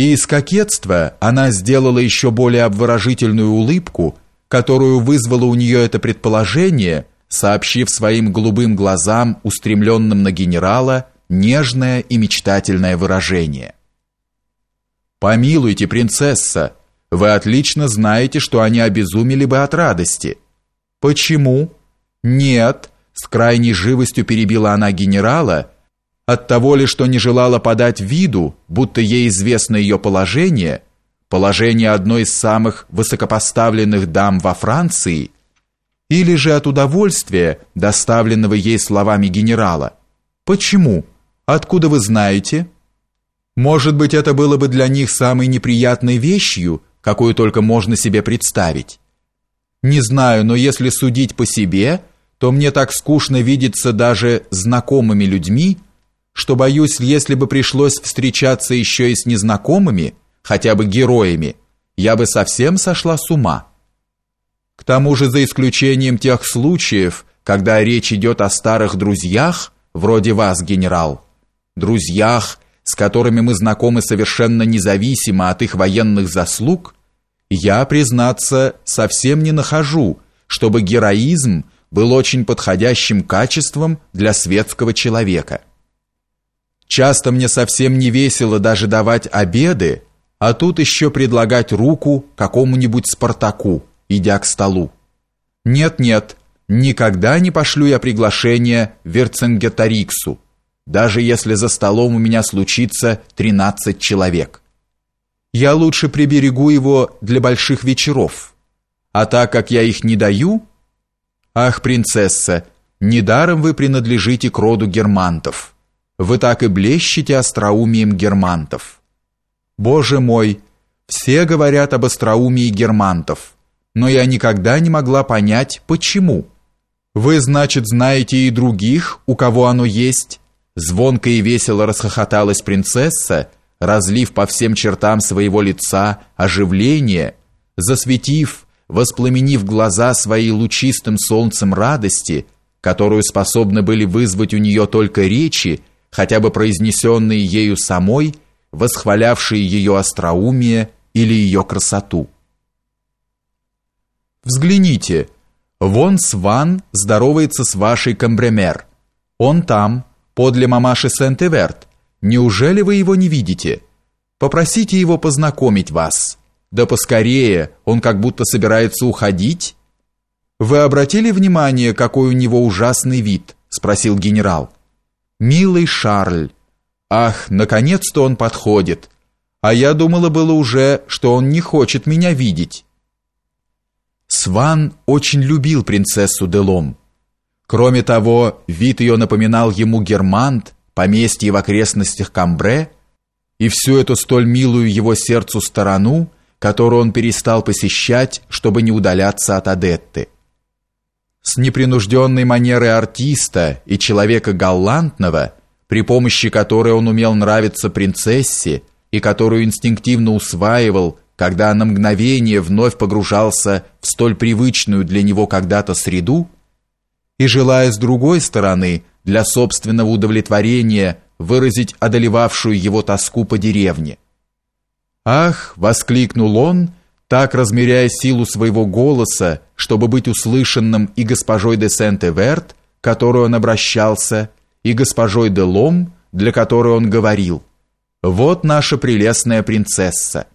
И из кокетства она сделала еще более обворожительную улыбку, которую вызвало у нее это предположение, сообщив своим голубым глазам, устремленным на генерала, нежное и мечтательное выражение. «Помилуйте, принцесса, вы отлично знаете, что они обезумели бы от радости». «Почему?» «Нет», — с крайней живостью перебила она генерала, от того ли, что не желала подать виду, будто ей известно ее положение, положение одной из самых высокопоставленных дам во Франции, или же от удовольствия, доставленного ей словами генерала. Почему? Откуда вы знаете? Может быть, это было бы для них самой неприятной вещью, какую только можно себе представить. Не знаю, но если судить по себе, то мне так скучно видеться даже знакомыми людьми, что боюсь, если бы пришлось встречаться еще и с незнакомыми, хотя бы героями, я бы совсем сошла с ума. К тому же за исключением тех случаев, когда речь идет о старых друзьях, вроде вас, генерал, друзьях, с которыми мы знакомы совершенно независимо от их военных заслуг, я, признаться, совсем не нахожу, чтобы героизм был очень подходящим качеством для светского человека. Часто мне совсем не весело даже давать обеды, а тут еще предлагать руку какому-нибудь Спартаку, идя к столу. Нет-нет, никогда не пошлю я приглашение Верцингетариксу, даже если за столом у меня случится 13 человек. Я лучше приберегу его для больших вечеров. А так как я их не даю... Ах, принцесса, недаром вы принадлежите к роду германтов вы так и блещете остроумием германтов. Боже мой, все говорят об остроумии германтов, но я никогда не могла понять, почему. Вы, значит, знаете и других, у кого оно есть? Звонко и весело расхохоталась принцесса, разлив по всем чертам своего лица оживление, засветив, воспламенив глаза своей лучистым солнцем радости, которую способны были вызвать у нее только речи, хотя бы произнесенные ею самой, восхвалявшие ее остроумие или ее красоту. Взгляните, вон Сван здоровается с вашей Камбремер. Он там, подле мамаши Сент-Эверт. Неужели вы его не видите? Попросите его познакомить вас. Да поскорее, он как будто собирается уходить. Вы обратили внимание, какой у него ужасный вид? спросил генерал. Милый Шарль. Ах, наконец-то он подходит. А я думала было уже, что он не хочет меня видеть. Сван очень любил принцессу Делом. Кроме того, вид ее напоминал ему Германт, поместье в окрестностях Камбре, и всю эту столь милую его сердцу сторону, которую он перестал посещать, чтобы не удаляться от Адетты. С непринужденной манерой артиста и человека галантного, при помощи которой он умел нравиться принцессе и которую инстинктивно усваивал, когда на мгновение вновь погружался в столь привычную для него когда-то среду, и желая с другой стороны для собственного удовлетворения выразить одолевавшую его тоску по деревне. «Ах!» — воскликнул он — так размеряя силу своего голоса, чтобы быть услышанным и госпожой де Сент-Эверт, к которой он обращался, и госпожой де Лом, для которой он говорил. «Вот наша прелестная принцесса».